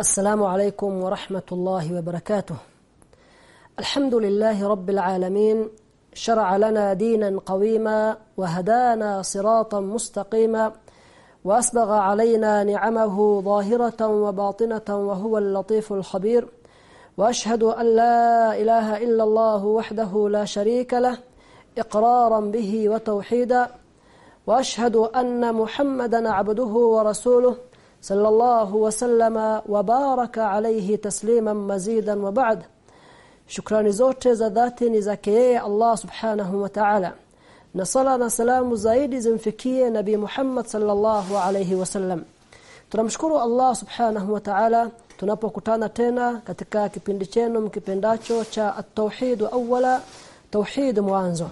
السلام عليكم ورحمة الله وبركاته. الحمد لله رب العالمين شرع لنا دينا قويما وهدانا صراطا مستقيما وأسبغ علينا نعمه ظاهرة وباطنة وهو اللطيف الخبير وأشهد أن لا إله إلا الله وحده لا شريك له إقرارا به وتوحيدا وأشهد أن محمدا عبده ورسوله صلى الله وسلم وبارك عليه تسليما مزيدا وبعد shukrani zote za dhati ni zake yeye Allah subhanahu wa ta'ala na sala na salamu zaidi zimfikie nabii Muhammad sallallahu alayhi wasallam tunamshukuru Allah subhanahu wa ta'ala tunapokutana tena katika kipindi chenu mkipendacho cha at-tauhid awwala tauhid mwanzo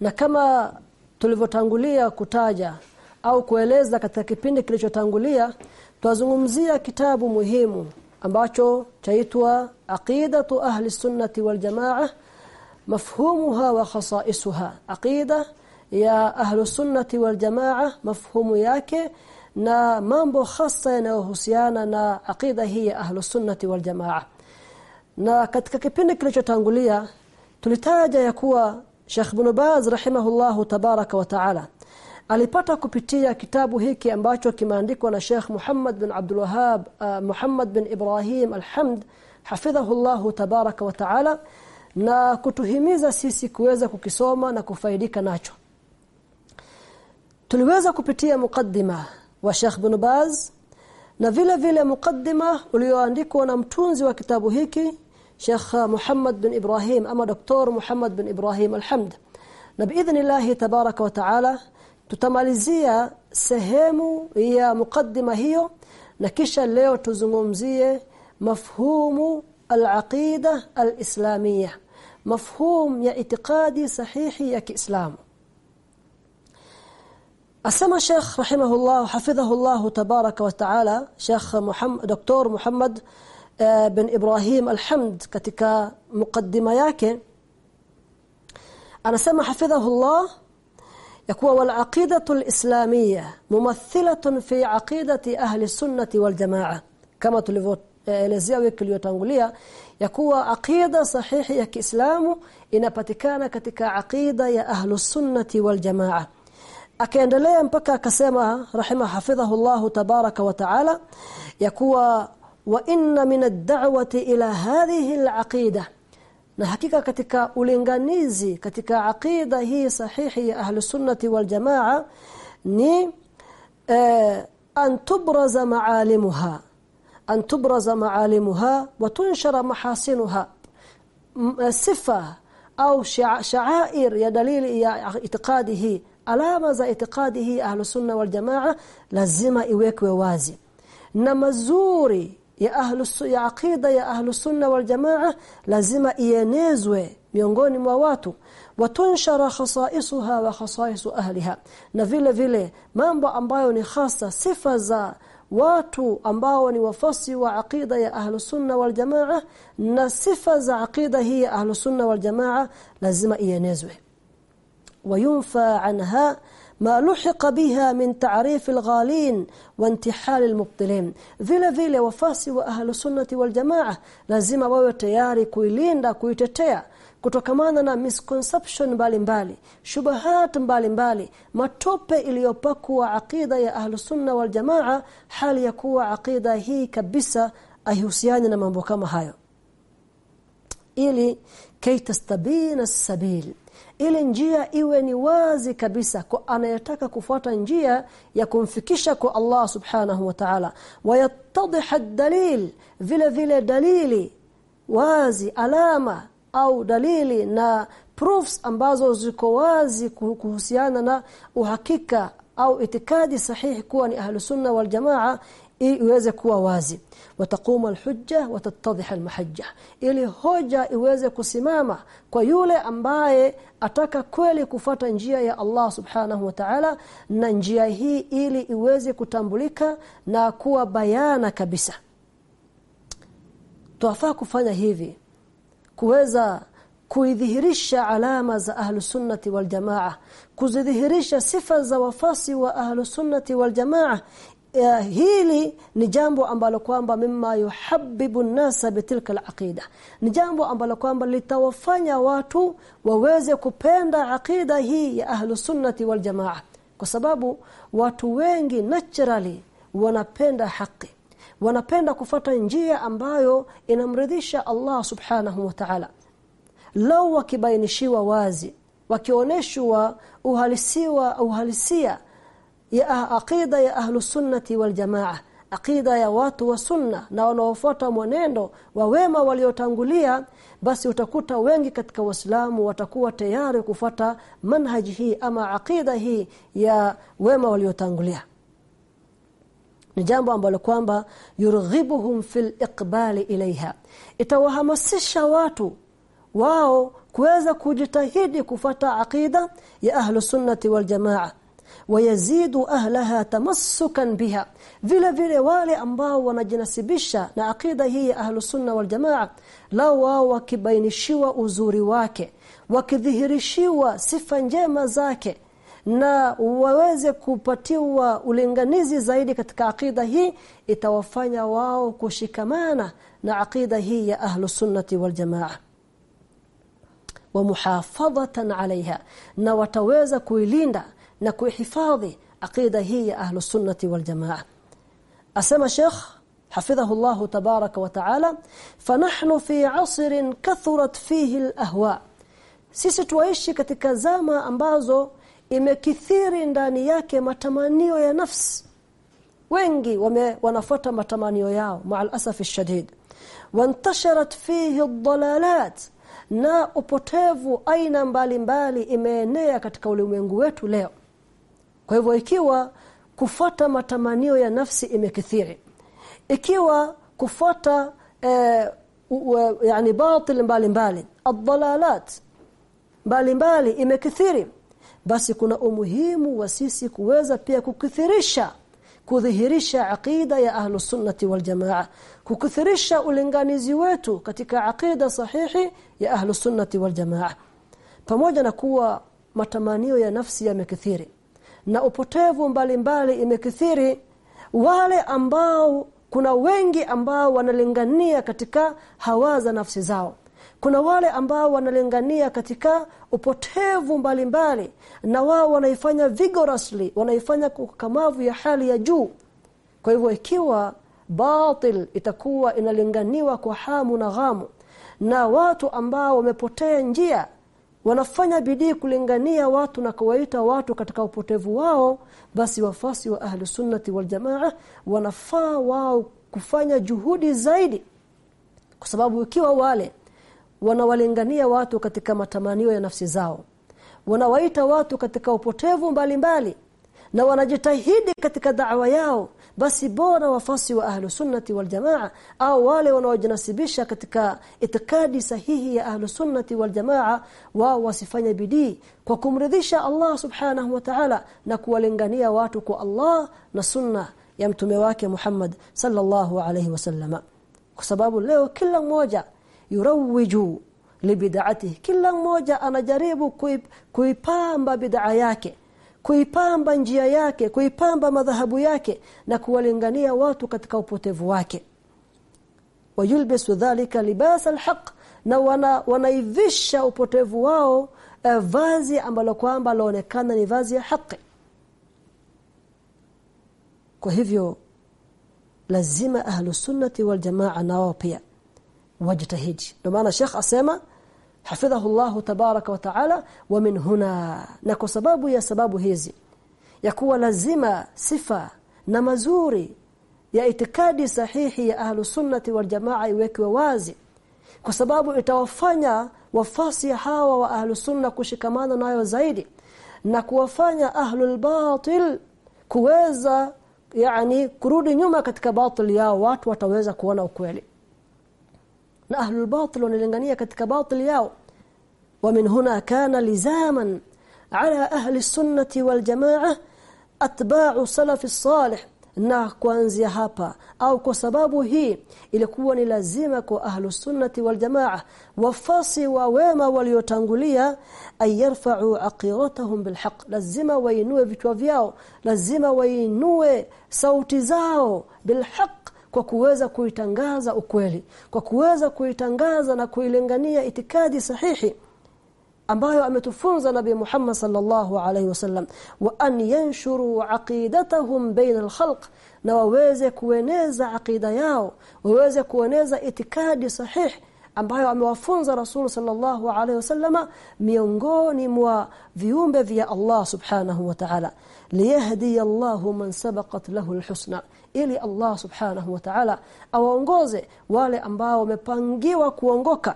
na kama tulivyotangulia kutaja au kueleza katika kipindi kilichotangulia twazungumzia kitabu muhimu ambacho chaitwa aqidatu ahli sunnati wal jamaa mafhumuha wa khasaisuha. Aqida ya ahli sunnati wal jamaa mafhumu yake na mambo hasa yanayohusiana na aqida hii ya ahli sunnati wal jamaa. Na katika kipindi kilichotangulia tulitaja ya kuwa Sheikh Ibn Baz rahimahullahu tabaraka wa taala alipata kupitia kitabu hiki ambacho kimeandikwa na Sheikh Muhammad bin Abdul Wahhab uh, Muhammad bin Ibrahim Alhamd hafidhahullahu tabaraka wa taala na kutuhimiza sisi kuweza kukisoma na kufaidika nacho tuliweza kupitia mukaddima wa Sheikh bin Baz na vile vile mukaddima ulioandikwa na mtunzi wa kitabu hiki Sheikh Muhammad bin Ibrahim ama Dr. Muhammad bin Ibrahim Alhamd na biidhnillah tabaraka wa taala tutamalizia sehemu ya mukaddima hiyo na kisha leo tuzungumzie mafhumu al-aqida al-islamiyya mafhum ya itikadi sahihi ya Kiislamu Asema Sheikh rahimahullah hafidhahullah tabaraka wa taala Sheikh Muhammad Dr. Muhammad bin Ibrahim Alhamd katika mukaddima yake anasema hafidhahullah يقول والعقيدة الإسلامية ممثلة في عقيدة أهل السنة والجماعة. كما تلزيا آه، ويكلي وتنغليا يقول عقيدة صحيحة كإسلام إن باتكان كتك عقيدة يا أهل السنة والجماعة. أكيندليا مبكا كسيما رحمه حفظه الله تبارك وتعالى. يقول وإن من الدعوة إلى هذه العقيدة na hakika katika ulinganizi katika aqida hii sahihi ya ahli sunnati wal jamaa ni eh, an tubraza maalimuha an tubraza maalimuha wa tunshara mahasinuha sifa au sha'air ya dalili ya itikadi hii alama za itikadi hii ahli sunna wal jamaa lazima iwekwe wazi na mazuri ya ahlus ya aqida ya ahlus sunna wal jamaa lazima ienezwe miongoni mwa watu. Watunshara khasaisuha wa khasaisu ahliha. Na vile vile mambo ambayo ni hasa sifa za watu ambao ni wafasi wa aqida ya ahlus sunna wal jamaa na sifa za aqida hii ahlus sunna wal jamaa lazima ienezwe. Wayunfa anha ما لحق بها من تعريف الغالين وانتحال المبطلين vile vile wafasi wa ahlu sunnati wal jamaa lazima wawe tayari kuilinda kuitetea kutokamana na misconception mbalimbali shubahat mbalimbali matope iliyopakwa aqida ya ahlu sunna wal jamaa hali ya kuwa aqida hii kabisa aihusiani na mambo kama hayo ili kay tastabina sabil Ili njia iwe ni wazi kabisa kwa anayetaka kufuata njia ya kumfikisha kwa Allah subhanahu wa ta'ala wayattadhiha dalil vile vile dalili wazi alama au dalili na proofs ambazo ziko wazi kuhusiana na uhakika au itikadi sahihi kuwa ni ahlu sunna wal jamaa iweze kuwa wazi. Wataqumu alhujja watatadhiha almahajja. Ili hoja iweze kusimama kwa yule ambaye ataka kweli kufata njia ya Allah subhanahu wa ta'ala na njia hii ili iweze kutambulika na kuwa bayana kabisa. Tuafaa kufanya hivi kuweza kuidhihirisha alama za ahlu sunnati wal jamaa kuzidhihirisha sifa za wafasi wa ahlu sunnati wal jamaa ya, hili ni jambo ambalo kwamba mimma yuhabbibu nasa bitilka alaqida. Ni jambo ambalo kwamba litawafanya watu waweze kupenda aqida hii ya ahlu sunnati wal jamaa. Kwa sababu watu wengi naturally wanapenda haki. Wanapenda kufata njia ambayo inamridhisha Allah subhanahu wa ta'ala. Lau wakibainishiwa wazi wakioneshwa uhalisiwa uhalisia ya aqida ya ahlu sunnati wal jamaa aqida ya watu wa sunna na wanaofuata mwenendo wa wema waliotangulia basi utakuta wengi katika waislamu watakuwa tayari kufata manhaji hii ama aqida hii ya wema waliotangulia. Ni jambo ambalo kwamba yurghibuhum fil iqbali ilaiha itawahamasisha watu wao kuweza kujitahidi kufata aqida ya ahlu sunnati wal jamaa wayazidu ahlaha tamassukan biha. Vile vile wale ambao wanajinasibisha na aqida hii ya ahlu sunna wal jamaa lao wao wakibainishiwa uzuri wake wakidhihirishiwa sifa njema zake na waweze kupatiwa ulinganizi zaidi katika aqida hii itawafanya wao kushikamana na aqida hii ya ahlu sunnati wal jamaa. Wa muhafadhatan alaiha na wataweza kuilinda na kuhifadhi aqida hii ya ahlu sunnati wal jamaa asema sheikh حفظه الله تبارك وتعالى فنحن في عصر كثرت فيه الاهواء sisi tuishi katika zama ambazo imekithiri ndani yake matamanio ya nafsi wengi wame, wanafuata matamanio yao ma'al asafi shadid wantasharat fihi ad na upotevu aina mbalimbali imeenea katika ulimwengu wetu leo kwa hivyo ikiwa kufuata matamanio ya nafsi imekithiri ikiwa kufuata eh, yani batil mbalimbali ad-dalalat mbalimbali imekithiri basi kuna umuhimu wa sisi kuweza pia kukithirisha kudhihirisha aqida ya ahlu sunnati wal jamaa kukithirisha ulinganizi wetu katika aqida sahihi ya ahlu sunnati wal jamaa pamoja na kuwa matamanio ya nafsi yamekithiri na upotevu mbalimbali imekithiri wale ambao kuna wengi ambao wanalingania katika hawa za nafsi zao. Kuna wale ambao wanalingania katika upotevu mbalimbali mbali, na wao wanaifanya vigorously wanaifanya kukamavu ya hali ya juu. Kwa hivyo ikiwa batil itakuwa inalinganiwa kwa hamu na ghamu na watu ambao wamepotea njia wanafanya bidii kulingania watu na kuwaita watu katika upotevu wao basi wafasi wa ahli sunnati wal jamaa wanafaa wao kufanya juhudi zaidi. Kwa sababu ikiwa wale wanawalingania watu katika matamanio ya nafsi zao wanawaita watu katika upotevu mbalimbali mbali, na wanajitahidi katika da'wa yao basi bora wafasi wa ahlu sunnati wal jamaa au wale wanaojinasibisha katika itikadi sahihi ya ahlu sunnati wal jamaa wao wasifanye bidii kwa kumridhisha Allah subhanahu wa ta'ala na kuwalingania watu kwa Allah na sunna ya mtume wake Muhammad sallallahu alayhi wasallama kwa sababu leo kila mmoja yurawiju libid'atihi kila mmoja anajaribu kuip, kuipamba bid'a yake kuipamba njia yake kuipamba madhahabu yake na kuwalingania watu katika upotevu wake. Wayulbisu dhalika libasa alhaq na wana, wanaivisha upotevu wao uh, vazi ambalo kwamba laonekana ni vazi ya haki kwa hivyo lazima ahlu sunnati wal nao pia wajitahidi. Ndio maana Sheikh asema hafidhahu Allah tabaraka wa taala wa min huna. Na kwa sababu ya sababu hizi ya kuwa lazima sifa na mazuri ya itikadi sahihi ya ahlu sunnati wal jamaa iwekwe wazi kwa sababu itawafanya wafasi hawa wa ahlu sunna kushikamana nayo zaidi na kuwafanya ahlul batil kuweza yani kurudi nyuma katika batil yao watu wataweza kuona ukweli na ahlul batil wanalingania katika batil yao ومن هنا كان لزاما على أهل السنة والجماعة أتباع السلف الصالح na kuanzia hapa au kwa sababu hii ilikuwa ni lazima kwa ahlus sunnati wal jamaa wafasi wa wema waliotangulia ayarfa'u aqiratahum bilhaq lazima wainue vichwa vyao lazima wainue sauti zao bilhaq kwa kuweza kuitangaza ukweli kwa kuweza kuitangaza na kuilengania itikadi sahihi ambayo ametufunza nabii Muhammad sallallahu alaihi wasallam wa an yanshuru aqidatahum baina alkhalq na waweze kueneza aqida yao waweze kueneza itikadi sahihi ambayo amewafunza Rasul sallallahu alaihi wasallama miongoni mwa viumbe vya Allah subhanahu wa ta'ala. Liyahdi Allahu man sabaqat lahu alhusna. Ili Allah subhanahu wa ta'ala awaongoze wale ambao wamepangiwa kuongoka.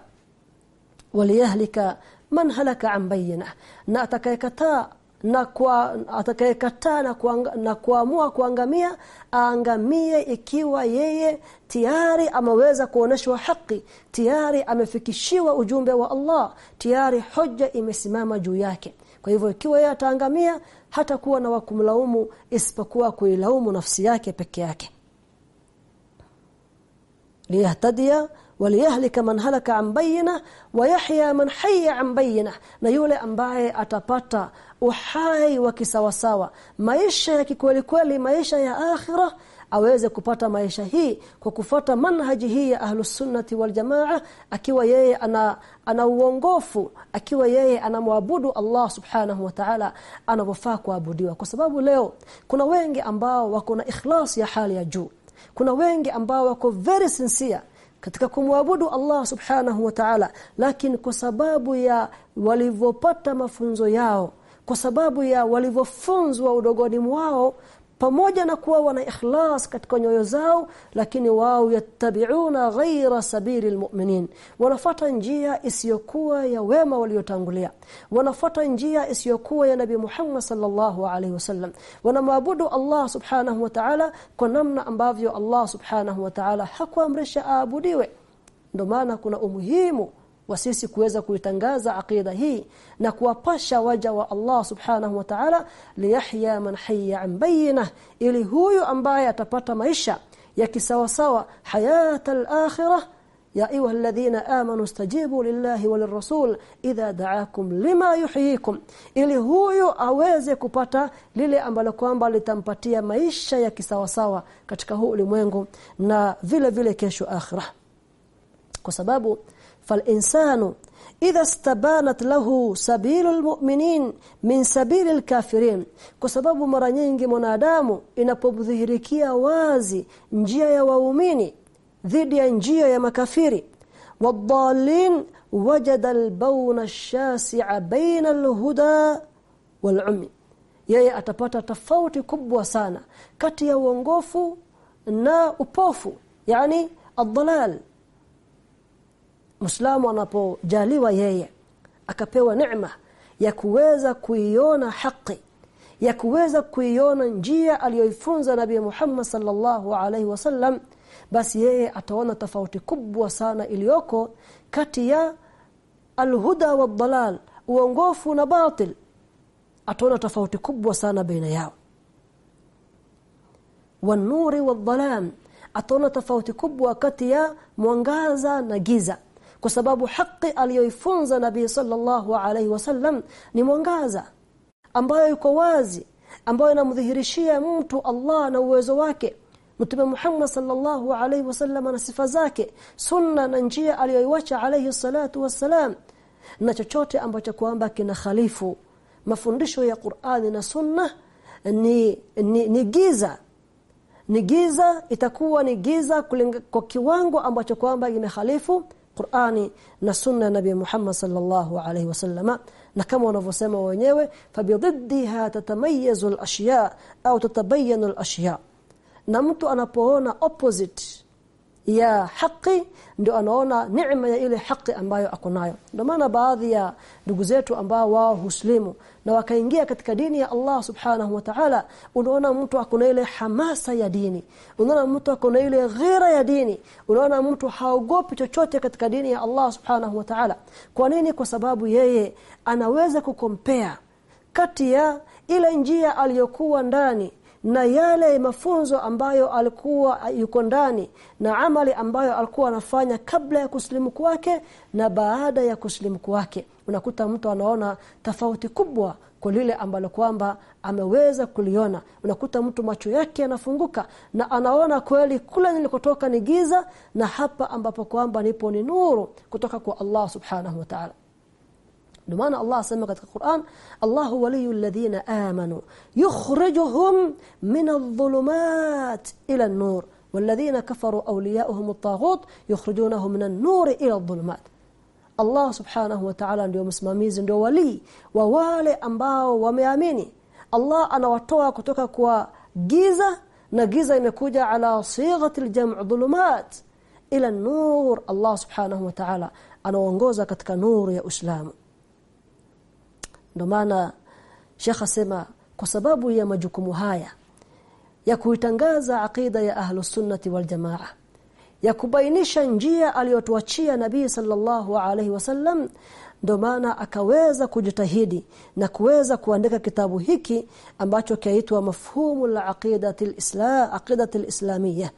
Waliyahlika man halaka an bayyina na atakayekataa na kwa atakayekataa na, kuang, na kuamua kuangamia aangamie ikiwa yeye tayari ameweza kuoneshwa haki tayari amefikishiwa ujumbe wa Allah tayari hoja imesimama juu yake. Kwa hivyo ikiwa yeye ataangamia hata kuwa na wakumlaumu isipokuwa kuilaumu nafsi yake peke yake. Liyahtadiya waliyahlika man halaka an bayina wayahya man hayya an bayina na yule ambaye atapata uhai wa kisawasawa. Maisha ya kikweli kweli maisha ya akhirah aweze kupata maisha hii kwa kufata manhaji hii ya ahlus sunnati wal jamaa akiwa yeye ana ana uongofu akiwa yeye anamwabudu Allah subhanahu wa ta'ala anavyofaa kuabudiwa. Kwa sababu leo kuna wengi ambao wako na ikhlas ya hali ya juu. Kuna wengi ambao wako very sincere katika kumwabudu Allah subhanahu wa ta'ala lakini kwa sababu ya walivyopata mafunzo yao kwa sababu ya walivyofunzwa udogoni mwao pamoja na kuwa wana ikhlas katika nyoyo zao lakini wao yattabi'una ghaira sabili almu'minin wanafuata njia isiyokuwa ya wema waliotangulia. Wanafuata njia isiyokuwa ya nabii Muhammad sallallahu alaihi wasallam. Wanamwabudu Allah subhanahu wa ta'ala kwa namna ambavyo Allah subhanahu wa ta'ala hakuamrisha aabudiwe. Ndio maana kuna umuhimu wa sisi kuweza kuitangaza aqida hii na kuwapasha waja wa Allah subhanahu wa ta'ala liyahya man hayya an bayyinah ili huyu ambaye atapata maisha ya kisawasawa hayata al-akhirah ya ayuha alladhina amanu istajibu lillahi walirrasul idha da'akum lima yuhyikum ili huyu aweze kupata lile ambalo kwamba litampatia maisha ya kisawasawa katika huu ulimwengu na vile vile kesho akhirah. Kwa sababu فالإنسان إذا استبانت له سبيل المؤمنين من سبيل الكافرين kwa sababu mara nyingi mwanadamu inapodhihirikia wazi njia ya waumini dhidi ya njia ya makafiri wadallin wajada albawna ash-shasi'a baina al-huda wal-umi yeye atapata tofauti kubwa sana kati ya uongofu na upofu yani ad-dalal Muislamu anapojaliwa yeye akapewa neema ya kuweza kuiona haki ya kuweza kuiona njia aliyoifunza Nabii Muhammad sallallahu alaihi wasallam basi yeye ataona tofauti kubwa sana iliyoko kati ya alhuda wa dalal uongofu na batil. Ataona tofauti kubwa sana baina yao. Wanuri wa dhalam ataona tofauti kubwa kati ya mwangaza na giza kwa sababu haki aliyoifunza nabii sallallahu alaihi wasallam ni mwangaza ambayo iko wazi ambayo inamdhihirishia mtu Allah na uwezo wake. Mtume Muhammad sallallahu alaihi wasallam na sifa zake sunna na njia aliyoiacha alaihi salatu wassalam na chochote ambacho kwamba kina khalifu. Mafundisho ya Qur'ani na sunna ni, ni, ni giza. Ni giza itakuwa ni giza kwa kiwango ambacho kwamba imehalifu Qur'ani na sunna Nabii Muhammad sallallahu alaihi wasallama na kama wanavyosema wenyewe fabididdiha tatamayazu al-ashya au tatabayanu al-ashya. Na mtu anapoona opposite ya haki ndio anaona neema ya ile haki ambayo ako nayo. Ndio maana baadhi ya ndugu zetu ambao wao huslimu na wakaingia katika dini ya Allah subhanahu wa ta'ala unaona mtu akona ile hamasa ya dini. Unaona mtu akona ile ghira ya dini. Unaona mtu haogopi chochote katika dini ya Allah subhanahu wa ta'ala. Kwa nini? Kwa sababu yeye anaweza kukompea kati ya ile njia aliyokuwa ndani na yale mafunzo ambayo alikuwa yuko ndani na amali ambayo alikuwa anafanya kabla ya kuslimu kwake na baada ya kuslimu kwake. Unakuta mtu anaona tofauti kubwa kwa lile ambalo kwamba ameweza kuliona. Unakuta mtu macho yake yanafunguka na anaona kweli kule nilikotoka ni giza na hapa ambapo kwamba nipo ni nuru kutoka kwa Allah subhanahu wa ta'ala دمان الله سمك القرآن الله ولي الذين آمنوا. يخرجهم من الظلمات إلى النور. والذين كفروا أولياؤهم الطاغوت يخرجونهم من النور إلى الظلمات. الله سبحانه وتعالى اليوم اسمه ميزن ولي ووالي أمباو وميأميني الله أنا وطوى كتوكا كوا جيزة نجيزة نكوجة على صيغة الجمع ظلمات إلى النور. الله سبحانه وتعالى أنا وانجوزة كتك نور يا أسلام. Ndio maana Sheikh asema kwa sababu ya majukumu haya ya kuitangaza aqida ya ahlu sunnati wal jamaa ya kubainisha njia aliyotuachia nabii sallallahu alaihi wasallam ndio maana akaweza kujitahidi na kuweza kuandika kitabu hiki ambacho kiaitwa mafhumu la aqidatil islam aqidatil islamiyya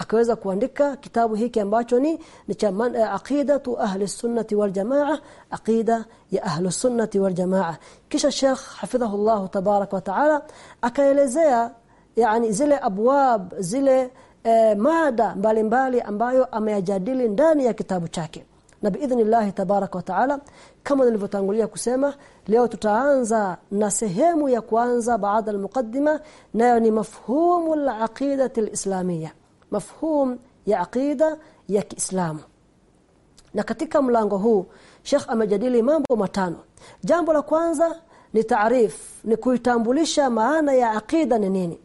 akaweza kuandika kitabu hiki ambacho ni ni cha aqidatu ahli sunnati wal jamaa aqida ya ahli sunnati wal jamaa. Kisha Sheikh hafidhahullah tabarak wa taala akaelezea yani zile abwab zile e, mada mbalimbali ambayo ameyajadili ndani ya kitabu chake. Na biidhnillah tabarak wa taala kama nilivyotangulia kusema leo tutaanza na sehemu ya kwanza baada al-muqaddima nayo ni mafhumu al-aqidati al-islamiyya mafhum ya aqida ya Kiislamu. Na katika mlango huu Sheikh amejadili mambo matano. Jambo la kwanza ni taarif ni kuitambulisha maana ya aqida ni nini.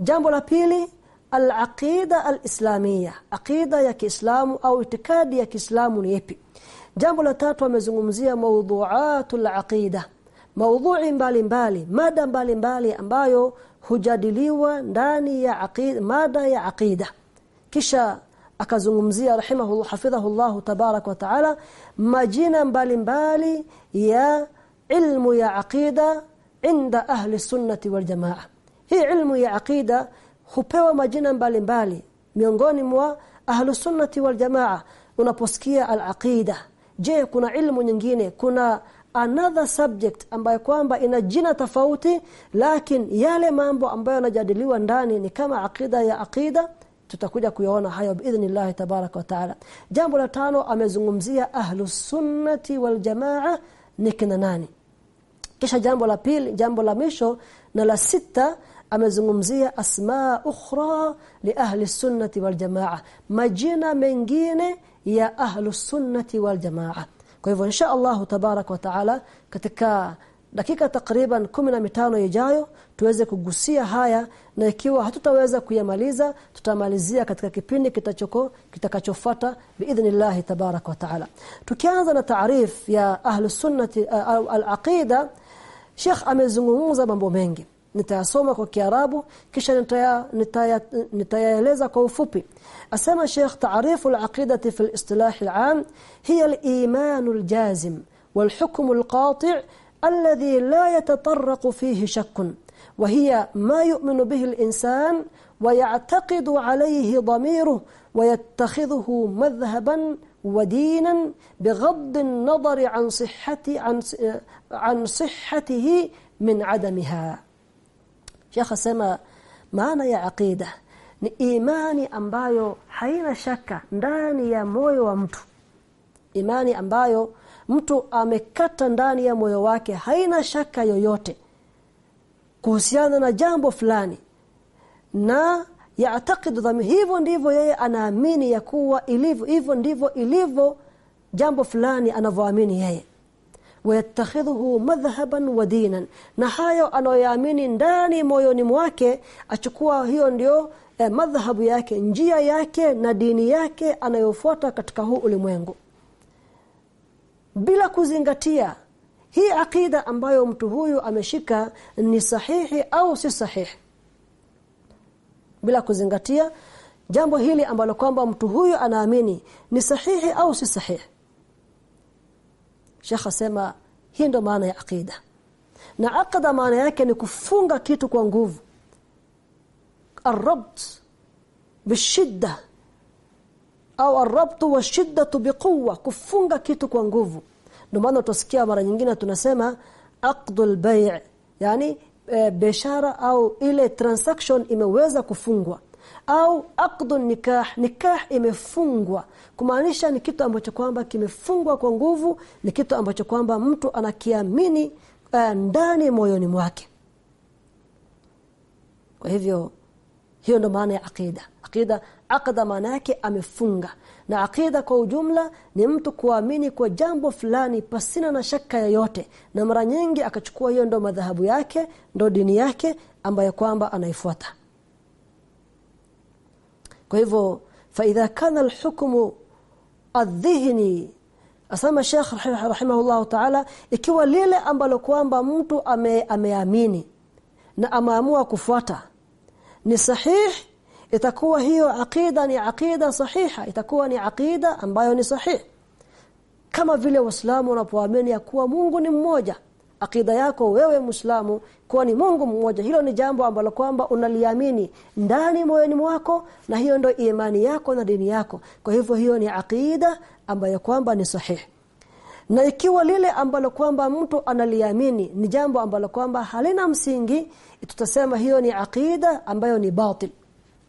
Jambo la pili al-aqida al-islamiyya aqida ya Kiislamu au itikadi ya Kiislamu ni ipi. Jambo la tatu amezungumzia mawdhu'atul aqida maudhui mbalimbali mada mbalimbali ambayo hujadiliwa ndani ya aqida mada ya aqida kisha akazungumzia rahimahullah hafidhahullah tabarak wa taala majina mbalimbali ya ilmu ya aqida inda ahli sunnati wal jamaa hii ilmu ya aqida hupewa majina mbalimbali miongoni mwa ahli sunnati wal jamaa unaposikia al aqida je kuna ilmu nyingine kuna another subject ambayo kwamba ina jina tofauti lakini yale mambo ambayo yanajadiliwa ndani ni kama akida ya akida tutakuja kuyaona hayo biidhnillah tabarak wa taala. Jambo la tano amezungumzia ahlus sunnati wal jamaa ni kina nani. Kisha jambo la pili jambo la mwisho na la sita amezungumzia asma ukhra li ahli sunnati wal jamaa. Majina mengine ya ahlus sunnati wal jamaa kwa hivyo insha Allah tabarak wa taala katika dakika takriban mitano ijayo tuweze kugusia haya na ikiwa hatutaweza kuyamaliza tutamalizia katika kipindi kitachoko kitakachofuata biidhnillah tabarak wa taala. Tukianza na taarif ya ahlus sunnati au al-aqida Sheikh amezungumza mambo mengi nitayasoma kwa Kiarabu kisha nitaya nitayaeleza kwa ufupi asema Sheikh taarifu al-aqidati fi al-istilah al-aam hiya al-iman al-jazim wal-hukm al-qati' الذي لا يتطرق فيه شك وهي ما يؤمن به الإنسان ويعتقد عليه ضميره ويتخذه مذهبا ودينا بغض النظر عن صحة عن عن صحته من عدمها Sheikh asema maana ya aqida ni imani ambayo haina shaka ndani ya moyo wa mtu. Imani ambayo mtu amekata ndani ya moyo wake haina shaka yoyote kuhusiana na jambo fulani na yaatakidu dhami hivyo ndivyo yeye anaamini ya kuwa ilivyo hivyo ndivyo ilivyo jambo fulani anavyoamini yeye wayattakhidhuhu madhhaban wa dinan na hayo anayoamini ndani moyoni mwake achukua hiyo ndio eh, madhhabu yake njia yake na dini yake anayofuata katika huu ulimwengu bila kuzingatia hii akida ambayo mtu huyu ameshika ni sahihi au si sahihi bila kuzingatia jambo hili ambalo kwamba mtu huyu anaamini ni sahihi au si sahihi Sheikh asema hii ndo maana ya akida na akada maana yake ni kufunga kitu kwa nguvu الربط بالشده au arabtu wa shiddatu biquwa kufunga kitu kwa nguvu ndio maana utasikia mara nyingine tunasema aqdul bay' yani e, biashara au ile transaction imeweza kufungwa au aqdu nikah. Nikah imefungwa. Kumaanisha ni kitu ambacho kwamba kimefungwa kwa nguvu ni kitu ambacho kwamba mtu anakiamini uh, ndani moyoni mwake. Kwa hivyo hiyo ndo maana ya aqida. Aqida aqda maana yake amefunga. Na aqida kwa ujumla ni mtu kuamini kwa jambo fulani pasina na shaka yoyote. Na mara nyingi akachukua hiyo ndo madhahabu yake ndo dini yake ambayo kwamba anaifuata kwa hivyo faidha kana alhukmu adhihni asama Sheikh rahimahullah ta'ala ikiwa lile ambalo kwamba mtu ame, ameamini na amaamua kufuata ni sahih itakuwa hiyo aqida ni aqida sahiha itakuwa ni aqida ambayo ni sahih. Kama vile waislamu wanapoamini kuwa Mungu ni mmoja akida yako wewe Muislamu kuwa ni Mungu mmoja hilo ni jambo ambalo kwamba unaliamini ndani moyoni mwako na hiyo ndio imani yako na dini yako. Kwa hivyo hiyo ni akida ambayo kwamba ni sahihi. Na ikiwa lile ambalo kwamba mtu analiamini ni jambo ambalo kwamba halina msingi tutasema hiyo ni akida ambayo ni batil.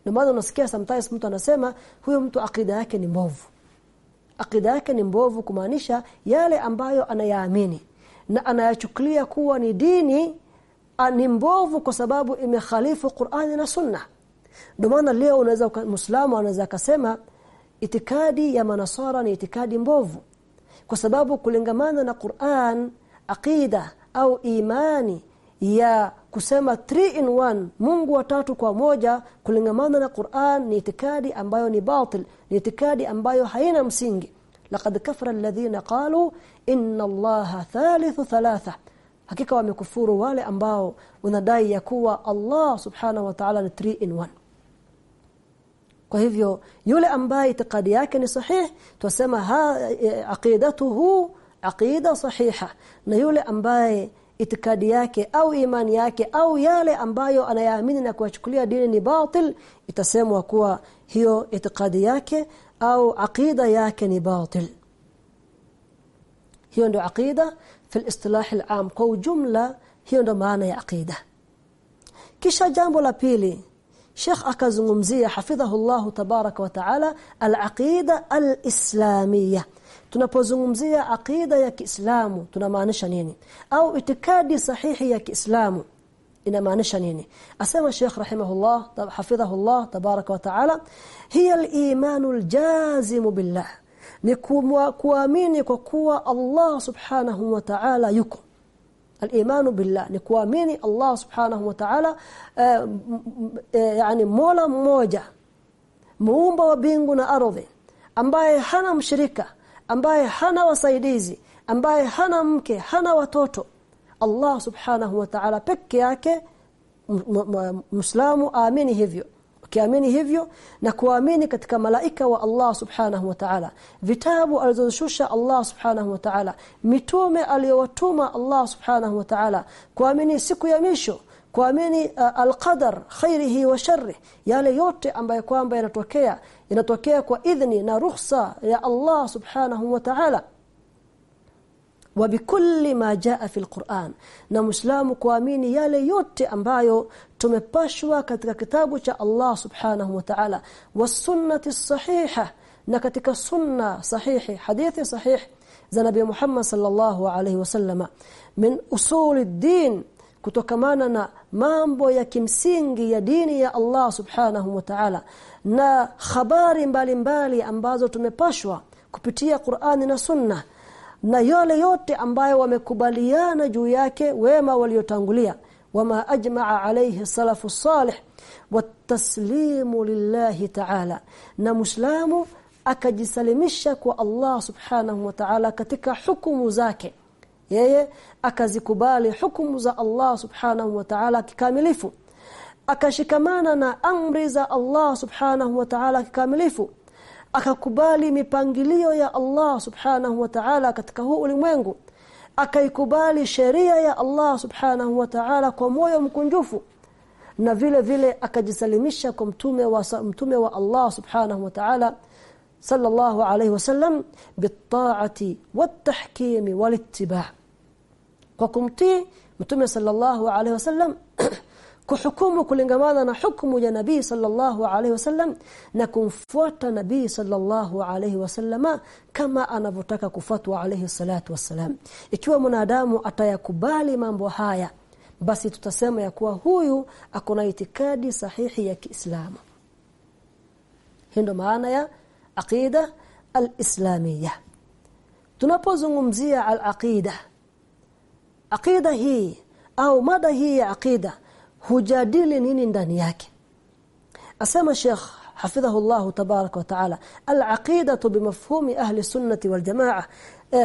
Ndio maana unasikia sometimes mtu anasema huyo mtu akida yake ni mbovu. Akida yake ni mbovu kumaanisha yale ambayo anayaamini na anayachukulia kuwa ni dini ni mbovu kwa sababu imekhalifu Qur'ani na Sunna. Ndio maana leo unaweza Muislamu anaweza akasema itikadi ya manasara ni itikadi mbovu. Kwa sababu kulingamana na Qur'an aqida au imani ya kusema 3 in 1 Mungu watatu kwa moja kulingamana na Qur'an ni itikadi ambayo ni batil ni itikadi ambayo haina msingi laqad kafara alladhina qalu inna allaha thalithu thalatha hakika wamekufuru wale ambao wanadai ya kuwa Allah subhanahu wa ta'ala ni 3 in 1 kwa hivyo yule ambaye itikadi yake ni sahih tusema ha aqidatuhu aqida sahiha na yule ambaye itikadi yake au imani yake au yale ambayo anayaamini na kuachukulia dini ni batil itasemwa kuwa hiyo itikadi yake أو عقيدة ياكني باطل. هي عنده عقيدة في الاصطلاح العام كو جملة هي عنده معنى عقيدة. كيشا جامبو لابيلي شيخ أكازنغمزية حفظه الله تبارك وتعالى العقيدة الإسلامية. tunapozungumzia aqida ya Kiislamu tunamaanisha nini أو itikadi صحيح ya إسلام inamaanisha nini? Asema Sheikh rahimahullah hafidhahullah tabaraka wa taala hiya al-imanu al-jazim billah. Ni kuamini kwa kuwa Allah subhanahu wa ta'ala yuko. Al-imanu billah ni kuamini Allah subhanahu wa ta'ala yani mola mmoja muumba wa bingu na ardhi ambaye hana mshirika ambaye hana wasaidizi ambaye hana mke hana watoto Allah subhanahu wa ta'ala peke yake muislamu aamini hivyo. Ukiamini hivyo na kuamini katika malaika wa Allah subhanahu wa ta'ala vitabu alizoshusha Allah subhanahu wa ta'ala mitume aliyowatuma Allah subhanahu wa ta'ala kuamini siku ya misho kuamini uh, alqadar khairihi wa sharri yale yote ambayo kwamba yanatokea yanatokea kwa idhni na ruhusa ya Allah subhanahu wa ta'ala wa ma jaa fi Qur'an. Na Muislamu kuamini yale yote ambayo tumepashwa katika kitabu cha Allah Subhanahu wa Ta'ala. Wasunnati sahiha. Na katika sunna sahihi hadithi sahihi za nabi Muhammad sallallahu alaihi wasallama min usuli din. Kutokamana na mambo ya kimsingi ya dini ya Allah Subhanahu wa Ta'ala. Na habari mbalimbali ambazo tumepashwa kupitia Qur'ani na Sunna na yale yote ambayo wamekubaliana juu yake wema waliotangulia. Wama ajmaa alayhi salafu salih wataslimu lillahi ta'ala. Na muislamu akajisalimisha kwa Allah subhanahu wa ta'ala katika hukumu zake. Yeye akazikubali hukumu za Allah subhanahu wa ta'ala kikamilifu. Akashikamana na amri za Allah subhanahu wa ta'ala kikamilifu akakubali mipangilio ya Allah subhanahu wa ta'ala katika huu ulimwengu akaikubali sheria ya Allah subhanahu wa ta'ala kwa moyo mkunjufu na vile vile akajisalimisha kwa mtume wa mtume wa Allah subhanahu wa ta'ala sallallahu alayhi wasallam bitaati watahkimi walittiba. Kwa kumtii mtume sallallahu alayhi wasallam kuhukumu kulingamana na hukumu ya nabii sallallahu alaihi wasallam na kumfuata nabii sallallahu alaihi wasallama kama anavyotaka kufuatwa alaihi salatu wassalam. Ikiwa mwanadamu atayakubali mambo haya basi tutasema ya kuwa huyu akona itikadi sahihi ya Kiislamu. Hindo maana ya aqida al-islamiyya. Tunapozungumzia al-aqida aqida hii au mada hii ya aqida hujadili nini ndani yake asema Sheikh حفظه الله تبارك وتعالى العقيده بمفهوم أهل السنة والجماعه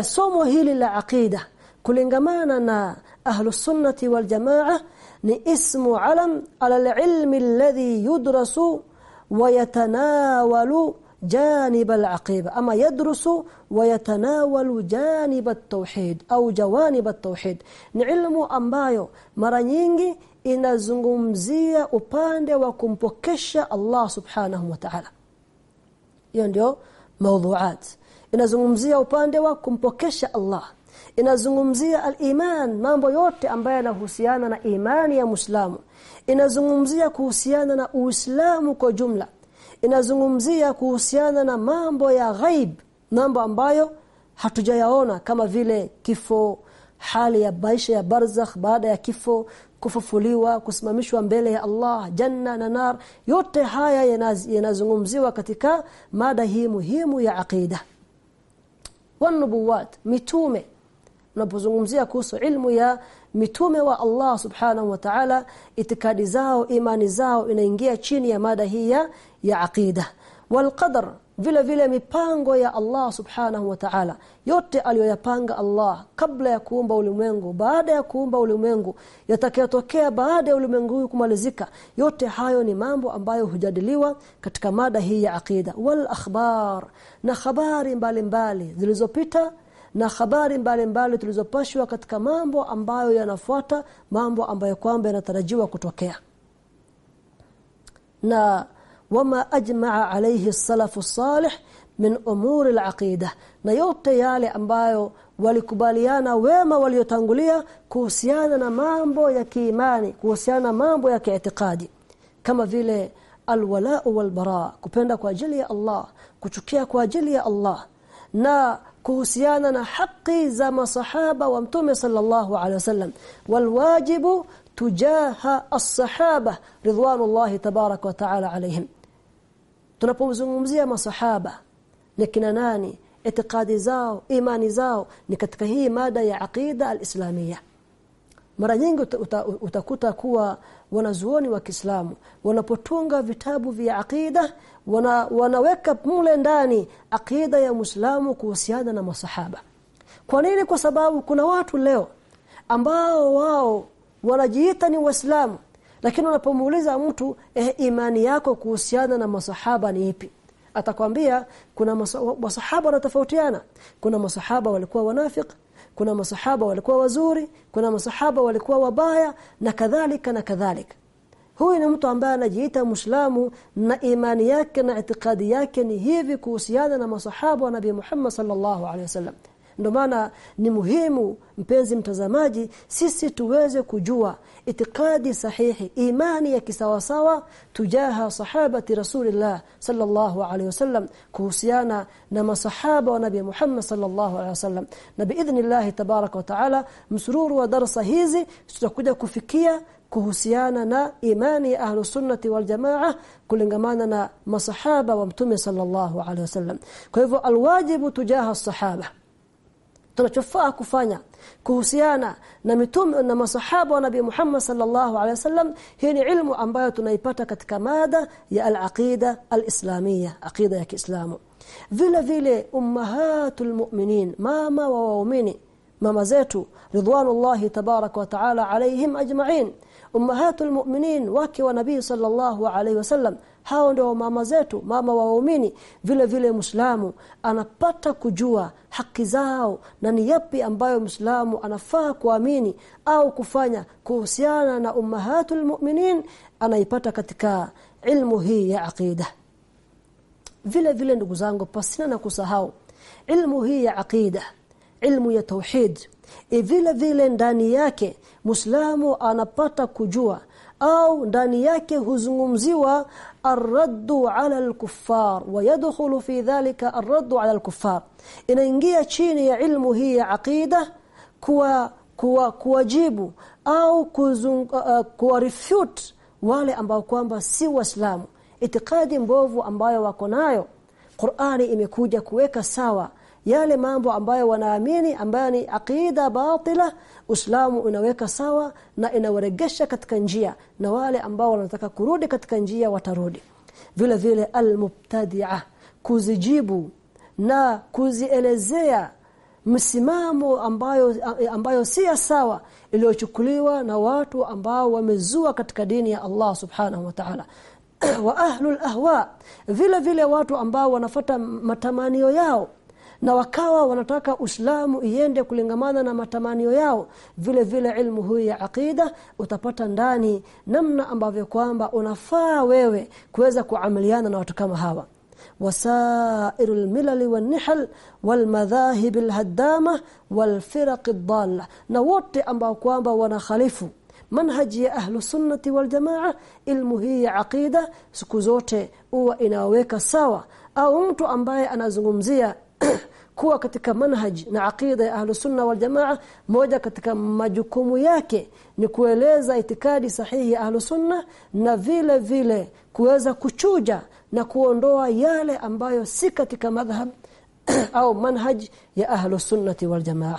somo hili la aqida kulingamana na ahlu sunnati wal jamaa ni ismu alam ala al-ilm alladhi yudrasu wa yatanawalu جانب العقيده اما يدرس ويتناول جانب التوحيد au جوانب التوحيد ni ilmu ambayo mara nyingi inazungumzia upande wa kumpokesha Allah subhanahu wa ta'ala. Hiyo ndio mawdhuat inazungumzia upande wa kumpokesha Allah. Inazungumzia al-iman mambo yote ambayo yanahusiana na imani ya Muislamu. Inazungumzia kuhusiana na Uislamu kwa jumla. Inazungumzia kuhusiana na mambo ya ghaib mambo ambayo hatujayaona kama vile kifo hali ya maisha ya barzakh baada ya kifo kufufuliwa kusimamishwa mbele ya Allah janna na nar yote haya yanazungumziwa katika mada hii muhimu ya aqida wanubuwat mitume unapozungumzia kuhusu ilmu ya mitume wa Allah subhanahu wa ta'ala itikadi zao imani zao inaingia chini ya mada hii ya aqida walqadar vile vile mipango ya Allah subhanahu wa ta'ala. Yote aliyoyapanga Allah kabla ya kuumba ulimwengu baada ya kuumba ulimwengu yatakayotokea baada ya ulimwengu huu kumalizika yote hayo ni mambo ambayo hujadiliwa katika mada hii ya aqida. Wal akhbar na habari mbalimbali zilizopita na habari mbalimbali tulizopashwa katika mambo ambayo yanafuata mambo ambayo kwamba yanatarajiwa kutokea. Na wama ajmaa alayhi salafu salih min umuri al-aqida na yote yale ambayo walikubaliana wema waliotangulia kuhusiana na mambo ya kiimani kuhusiana na mambo ya kiitikadi kama vile alwala walbara kupenda kwa ajili ya Allah kuchukia kwa ajili ya Allah na kuhusiana na haki za masahaba wa mtume sallallahu alaihi wasallam walwajibu tujaha as-sahaba ridwanullahi tabarak wa taala alaihim tunapozungumzia masahaba ni kina nani? Itikadi zao imani zao ni katika hii mada ya aqida al-islamia mara nyingi uta, utakuta kuwa wanazuoni wa Kiislamu wanapotunga vitabu vya aqida wana, wanaweka mule ndani aqida ya Muislamu kuhusiana na masahaba. Kwa nini? Kwa sababu kuna watu leo ambao wao wanajiita ni waislamu lakini unapomuuliza mtu eh, imani yako kuhusiana na masahaba ni ipi? Atakwambia kuna masahaba wanatofautiana. Kuna masahaba walikuwa wanafiki kuna masahaba walikuwa wazuri kuna masahaba walikuwa wabaya na kadhalika na kadhalika. Huyu ni mtu ambaye anajiita Muislamu na imani yake na itikadi yake ni hivi kuhusiana na masahaba wa Nabii Muhammad sallallahu alaihi wasallam ndio maana ni muhimu mpenzi mtazamaji sisi tuweze kujua itikadi sahihi imani ya kisawasawa tujaha sahabati rasulillah sallallahu alaihi wasallam kuhusiana na masahaba wa nabii Muhammad sallallahu alaihi wasallam. Na biidhnillah tabarak wa msururu wa darasa hizi tutakuja kufikia kuhusiana na imani ya ahlu sunnati wal jamaa kulingamana na masahaba wa mtume sallallahu alaihi wasallam. Kwa hivyo alwajibu tujaha sahaba tunachofaa kufanya kuhusiana na mitume na masahaba wa nabii Muhammad sallallahu alaihi wasallam hii ni ilmu ambayo tunaipata katika mada ya al-aqida al-islamia aqida ya Kiislamu. Vile vile ummahatul mu'minin mama wa waumini mama zetu ridwanullahi tabarak wa taala alaihim ajma'in. Ummahatul mu'minin wake wa nabii sallallahu alaihi wasallam hao ndio mama zetu mama wa waumini. Vile vile Muislamu anapata kujua haki zao na ni yapi ambayo Muislamu anafaa kuamini au kufanya kuhusiana na ummahatul mu'minin anaipata katika ilmu hii ya aqida. Vile vile ndugu zangu pasina na kusahau ilmu hii ya aqida ilmu ya tauhid. E vile vile ndani yake Muislamu anapata kujua au ndani yake huzungumziwa arraddu على الكفار ويدخل في ذلك fi dhalika الكفار. inaingia chini ya ilmu hii ya aqida kuwa kuwa kuwajibu au kuzung, kuwa refute wale ambao kwamba si waislamu itikadi mbovu ambayo wako nayo Qur'ani imekuja kuweka sawa yale mambo ambayo wanaamini ambayo ni aqida batila Uislamu unaweka sawa na inawaregesha katika njia na wale ambao wanataka kurudi katika njia watarudi. Vile vile almubtadi'a kuzijibu na kuzielezea msimamo ambayo ambayo si sawa iliyochukuliwa na watu ambao wamezua katika dini ya Allah subhanahu wa ta'ala. Wa ahlul ahwa vile vile watu ambao wanafata matamanio yao na wakawa wanataka Uislamu iende kulingamana na matamanio yao vile vile ilmu hii ya aqida utapata ndani namna ambavyo kwamba unafaa wewe kuweza kuamiliana na watu kama hawa وسائر الملل والنحل والمذاهب الهدامه والفرق الضاله na wote ambao kwamba wanakhalifu manhaji ya ahlu sunnati wal jamaa ilmu hii ya aqida siku zote huwa inaweka sawa au mtu ambaye anazungumzia kuwa katika manhaj na aqida ya ahlu sunna wal jamaa moja katika majukumu yake ni kueleza itikadi sahihi ya ahlu sunna na vile vile kuweza kuchuja na kuondoa yale ambayo si katika madhhab au manhaj ya ahlu sunnati wal jamaa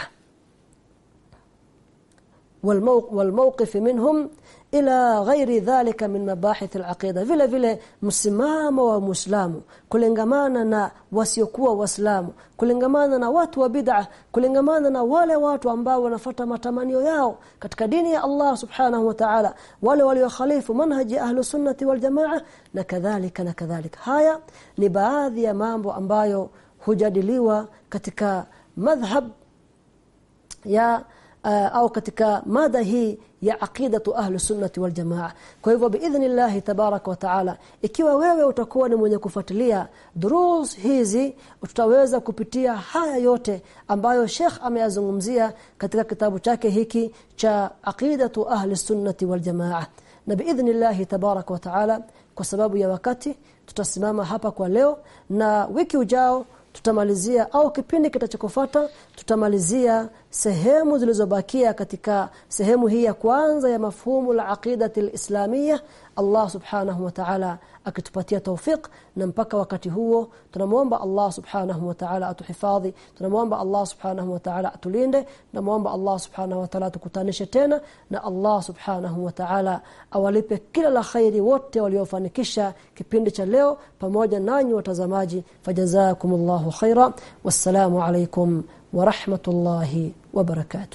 والموقف منهم ila ghairi dhalika min mabahith alaqida vile vile msimamo wa muislamu kulingamana na wasiokuwa waislamu kulingamana na watu wa bid'a kulingamana na wale watu ambao wanafata matamanio yao katika dini ya Allah subhanahu wa ta'ala wale waliokhalifu manhaji ahlu sunnati wal jamaa na kadhalika na kadhalika haya ni baadhi ya mambo ambayo hujadiliwa katika madhhab ya au katika mada hii ya aqidatu ahlu sunnati wal jamaa kwa hivyo biidhnillah tabarak wa taala ikiwa wewe utakuwa ni mwenye kufuatilia durus hizi utaweza kupitia haya yote ambayo Sheikh ameyazungumzia katika kitabu chake hiki cha aqidatu ahli sunnati wal jamaa na biidhnillah tabarak wa taala kwa sababu ya wakati tutasimama hapa kwa leo na wiki ujao tutamalizia au kipindi kitachokufuata tutamalizia sehemu zilizobakia katika sehemu hii ya kwanza ya mafhumu la aqidati islamia Allah subhanahu wa ta'ala akitupatia tawfik na mpaka wakati huo tunamuomba Allah subhanahu wa ta'ala atuhifadhi tunamuomba Allah subhanahu wa ta'ala atulinde tunamuomba Allah subhanahu wa ta'ala tukutanishe tena na Allah subhanahu wa ta'ala awalipe kila la khairi wote waliofanikisha kipindi cha leo pamoja nanyi watazamaji. Fajazakumullahu khaira wassalamu alaikum wa rahmatullahi wa barakatuh